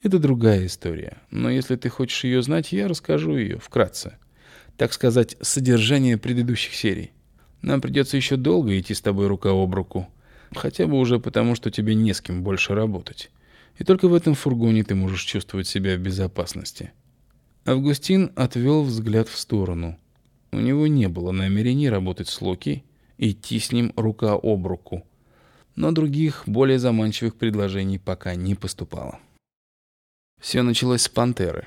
Это другая история, но если ты хочешь ее знать, я расскажу ее вкратце. Так сказать, содержание предыдущих серий. Нам придется еще долго идти с тобой рука об руку. Хотя бы уже потому, что тебе не с кем больше работать. И только в этом фургоне ты можешь чувствовать себя в безопасности. Августин отвел взгляд в сторону. У него не было намерений работать с Локи, идти с ним рука об руку. Но других, более заманчивых предложений пока не поступало. Все началось с пантеры.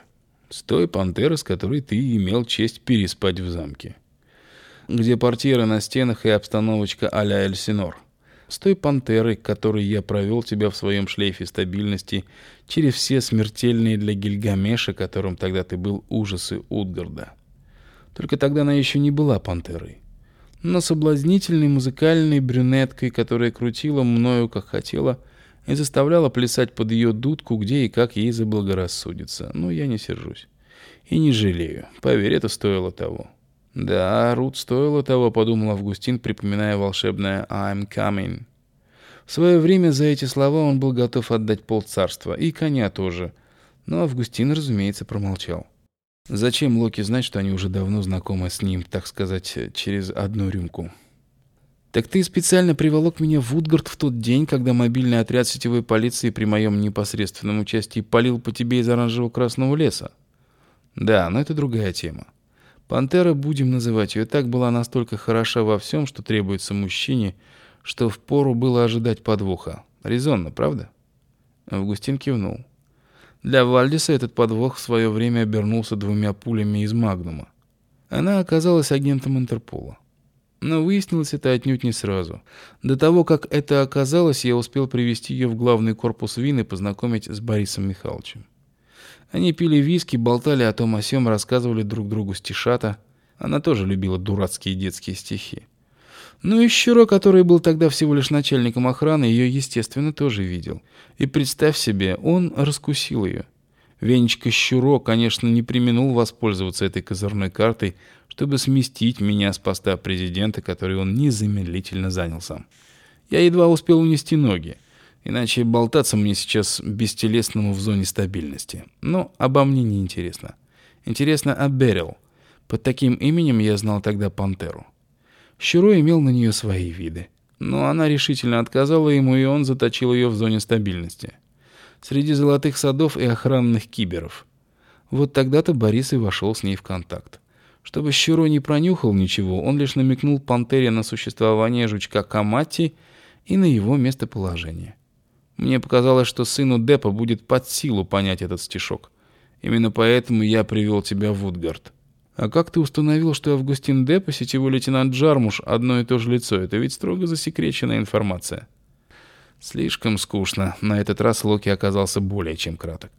С той пантеры, с которой ты имел честь переспать в замке. Где портьеры на стенах и обстановочка а-ля Эльсинор. С той пантерой, которой я провел тебя в своем шлейфе стабильности через все смертельные для Гильгамеша, которым тогда ты был, ужасы Утгарда. Только тогда она еще не была пантерой. Но соблазнительной музыкальной брюнеткой, которая крутила мною, как хотела, и заставляла плясать под ее дудку, где и как ей заблагорассудится. Но я не сержусь. И не жалею. Поверь, это стоило того. Да, Рут стоило того, подумал Августин, припоминая волшебное «I'm coming». В свое время за эти слова он был готов отдать полцарства, и коня тоже. Но Августин, разумеется, промолчал. Зачем Локи знать, что они уже давно знакомы с ним, так сказать, через одну рюмку? Так ты специально приволок меня в Утгард в тот день, когда мобильный отряд сетевой полиции при моем непосредственном участии палил по тебе из оранжево-красного леса? Да, но это другая тема. Пантера, будем называть ее так, была настолько хороша во всем, что требуется мужчине, что впору было ожидать подвоха. Резонно, правда? Августин кивнул. Для Вальдиса этот подвох в свое время обернулся двумя пулями из Магнума. Она оказалась агентом Интерпола. Но выяснилось это отнюдь не сразу. До того, как это оказалось, я успел привести ее в главный корпус ВИН и познакомить с Борисом Михайловичем. Они пили виски, болтали о том о сём, рассказывали друг другу стишата. Она тоже любила дурацкие детские стихи. Ну и Щуро, который был тогда всего лишь начальником охраны, ее, естественно, тоже видел. И представь себе, он раскусил ее. Венечка Щуро, конечно, не применул воспользоваться этой козырной картой, чтобы сместить меня с поста президента, который он незамедлительно занял сам. Я едва успел унести ноги, иначе болтаться мне сейчас бестелесному в зоне стабильности. Но обо мне не интересно. Интересно о Берил. Под таким именем я знал тогда Пантеру. Щуро имел на нее свои виды. Но она решительно отказала ему, и он заточил ее в зоне стабильности. Среди золотых садов и охранных киберов. Вот тогда-то Борис и вошел с ней в контакт. Чтобы Щуро не пронюхал ничего, он лишь намекнул Пантере на существование жучка Камати и на его местоположение. Мне показалось, что сыну Депа будет под силу понять этот стишок. Именно поэтому я привел тебя в Утгард. А как ты установил, что Августин Деп и сетевой лейтенант Джармуш одно и то же лицо? Это ведь строго засекреченная информация. Слишком скучно. На этот раз Локи оказался более чем краток.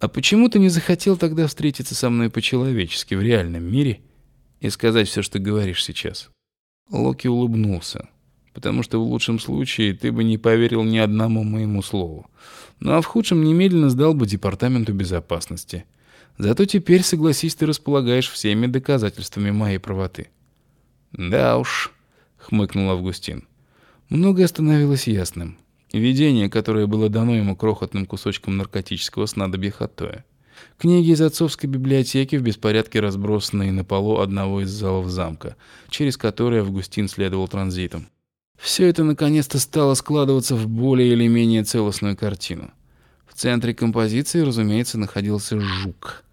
А почему ты не захотел тогда встретиться со мной по-человечески в реальном мире и сказать все, что говоришь сейчас? Локи улыбнулся, потому что в лучшем случае ты бы не поверил ни одному моему слову. Ну а в худшем немедленно сдал бы департаменту безопасности. Зато теперь, согласись, ты располагаешь всеми доказательствами моей правоты. Да уж, хмыкнул Августин. Многое становилось ясным. Видение, которое было дано ему крохотным кусочком наркотического снадобья Хаттоя. Книги из отцовской библиотеки в беспорядке разбросанные на полу одного из залов замка, через который Августин следовал транзитом. Все это наконец-то стало складываться в более или менее целостную картину. В центре композиции, разумеется, находился жук.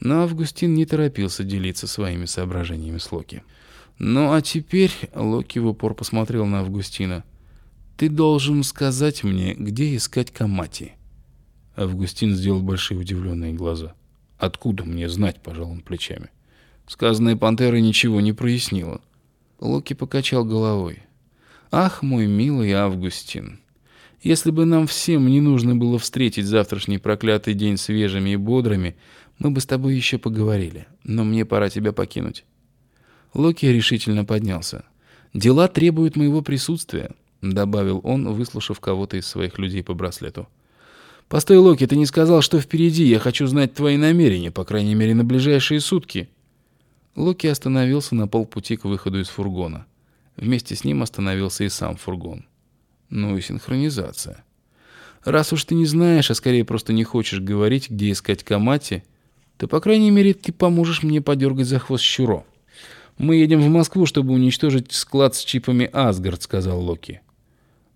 Но Августин не торопился делиться своими соображениями с Локи. «Ну а теперь...» — Локи в упор посмотрел на Августина. «Ты должен сказать мне, где искать Камати». Августин сделал большие удивленные глаза. «Откуда мне знать?» — пожал он плечами. Сказанное пантерой ничего не прояснило. Локи покачал головой. «Ах, мой милый Августин, если бы нам всем не нужно было встретить завтрашний проклятый день свежими и бодрыми, мы бы с тобой еще поговорили, но мне пора тебя покинуть». Локи решительно поднялся. «Дела требуют моего присутствия», — добавил он, выслушав кого-то из своих людей по браслету. «Постой, Локи, ты не сказал, что впереди. Я хочу знать твои намерения, по крайней мере, на ближайшие сутки». Локи остановился на полпути к выходу из фургона. Вместе с ним остановился и сам фургон. Ну и синхронизация. Раз уж ты не знаешь, а скорее просто не хочешь говорить, где искать Камати, то, по крайней мере, ты поможешь мне подергать за хвост Щуро. Мы едем в Москву, чтобы уничтожить склад с чипами Асгард, сказал Локи.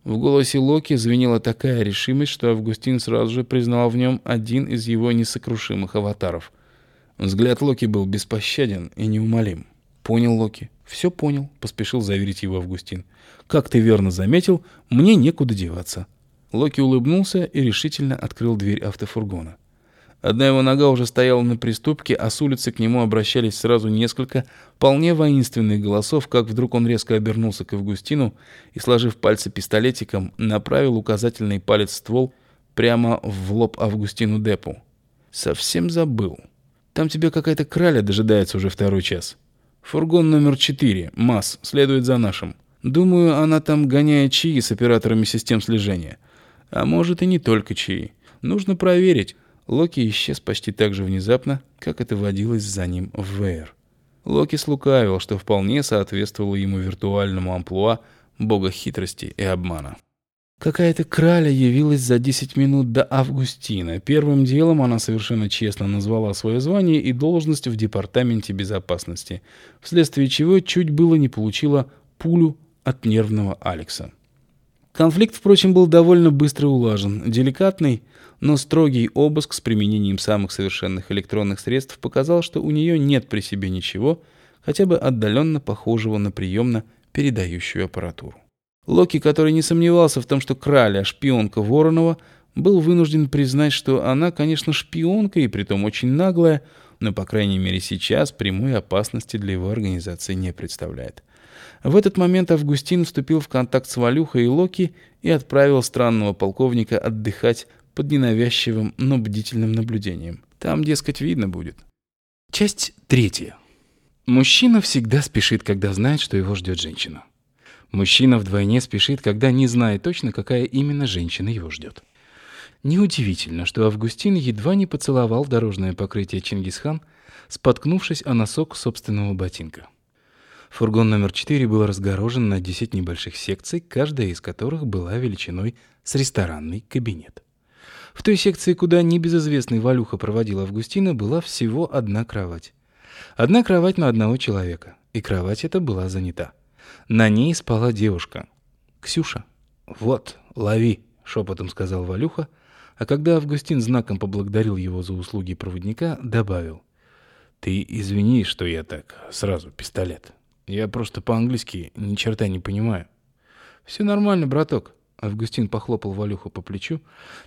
В голосе Локи звенела такая решимость, что Августин сразу же признал в нем один из его несокрушимых аватаров. Взгляд Локи был беспощаден и неумолим. «Понял, Локи. Все понял», — поспешил заверить его Августин. «Как ты верно заметил, мне некуда деваться». Локи улыбнулся и решительно открыл дверь автофургона. Одна его нога уже стояла на приступке, а с улицы к нему обращались сразу несколько вполне воинственных голосов, как вдруг он резко обернулся к Августину и, сложив пальцы пистолетиком, направил указательный палец ствол прямо в лоб Августину Депу. «Совсем забыл. Там тебе какая-то краля дожидается уже второй час. Фургон номер четыре, МАЗ, следует за нашим. Думаю, она там гоняет чаи с операторами систем слежения. А может и не только чаи. Нужно проверить». Локи исчез почти так же внезапно, как это водилось за ним в ВР. Локи слукавил, что вполне соответствовало ему виртуальному амплуа бога хитрости и обмана. Какая-то краля явилась за 10 минут до Августина. Первым делом она совершенно честно назвала свое звание и должность в Департаменте безопасности, вследствие чего чуть было не получила пулю от нервного Алекса. Конфликт, впрочем, был довольно быстро улажен. Деликатный, но строгий обыск с применением самых совершенных электронных средств показал, что у нее нет при себе ничего, хотя бы отдаленно похожего на приемно передающую аппаратуру. Локи, который не сомневался в том, что Краля – шпионка Воронова, был вынужден признать, что она, конечно, шпионка и притом очень наглая, но, по крайней мере, сейчас прямой опасности для его организации не представляет. В этот момент Августин вступил в контакт с Валюхой и Локи и отправил странного полковника отдыхать под ненавязчивым, но бдительным наблюдением. Там, дескать, видно будет. Часть третья. Мужчина всегда спешит, когда знает, что его ждет женщина. Мужчина вдвойне спешит, когда не знает точно, какая именно женщина его ждет. Неудивительно, что Августин едва не поцеловал дорожное покрытие Чингисхан, споткнувшись о носок собственного ботинка. Фургон номер 4 был разгорожен на 10 небольших секций, каждая из которых была величиной с ресторанный кабинет. В той секции, куда небезызвестный Валюха проводил Августина, была всего одна кровать. Одна кровать на одного человека, и кровать эта была занята. На ней спала девушка. Ксюша. «Вот, лови», — шепотом сказал Валюха, а когда Августин знаком поблагодарил его за услуги проводника, добавил. «Ты извини, что я так сразу пистолет». Я просто по-английски ни черта не понимаю. Все нормально, браток. Августин похлопал Валюху по плечу,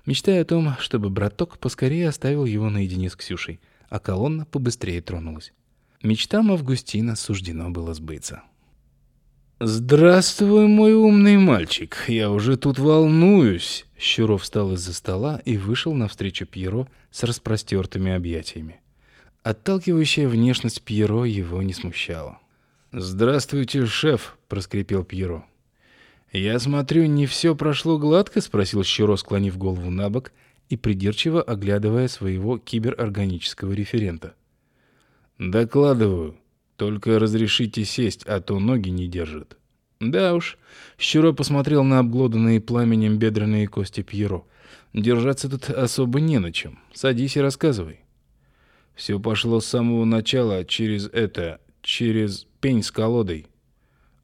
мечтая о том, чтобы браток поскорее оставил его наедине с Ксюшей, а колонна побыстрее тронулась. Мечтам Августина суждено было сбыться. «Здравствуй, мой умный мальчик, я уже тут волнуюсь!» Щуров встал из-за стола и вышел навстречу Пьеро с распростертыми объятиями. Отталкивающая внешность Пьеро его не смущала. «Здравствуйте, шеф», — проскрипел Пьеро. «Я смотрю, не все прошло гладко?» — спросил Щуро, склонив голову на бок и придирчиво оглядывая своего киберорганического референта. «Докладываю. Только разрешите сесть, а то ноги не держат». «Да уж». Щуро посмотрел на обглоданные пламенем бедренные кости Пьеро. «Держаться тут особо не на чем. Садись и рассказывай». Все пошло с самого начала через это, через пень с колодой.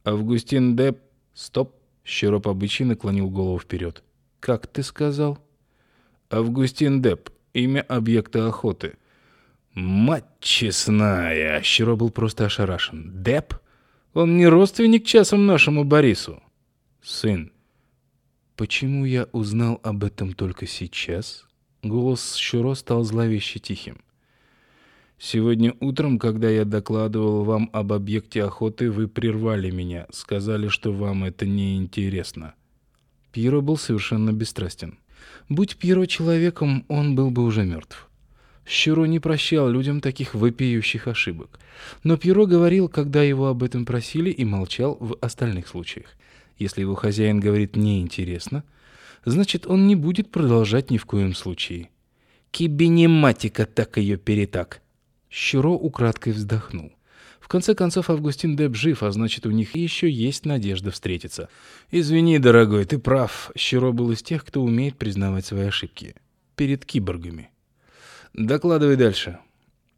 Августин Деп... Стоп. Щероп обычай наклонил голову вперед. Как ты сказал? Августин Деп. Имя объекта охоты. Мать честная. Щеро был просто ошарашен. Деп? Он не родственник часом нашему Борису. Сын. Почему я узнал об этом только сейчас? Голос Щуро стал зловеще тихим. Сегодня утром, когда я докладывал вам об объекте охоты, вы прервали меня, сказали, что вам это не интересно. Пьеро был совершенно бесстрастен. Будь Пьеро человеком, он был бы уже мертв. Щуро не прощал людям таких вопиющих ошибок. Но Пьеро говорил, когда его об этом просили, и молчал в остальных случаях. Если его хозяин говорит «неинтересно», значит, он не будет продолжать ни в коем случае. Кибинематика так ее перетак. Щуро украдкой вздохнул. В конце концов, Августин Деп жив, а значит, у них еще есть надежда встретиться. Извини, дорогой, ты прав. Щиро был из тех, кто умеет признавать свои ошибки. Перед киборгами. Докладывай дальше.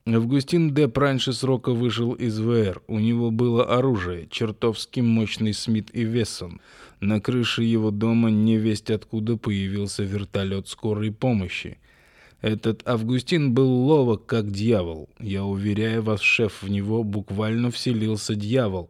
Августин Деп раньше срока вышел из ВР. У него было оружие, чертовски мощный Смит и Вессон. На крыше его дома невесть откуда появился вертолет скорой помощи. Этот Августин был ловок, как дьявол. Я уверяю вас, шеф, в него буквально вселился дьявол.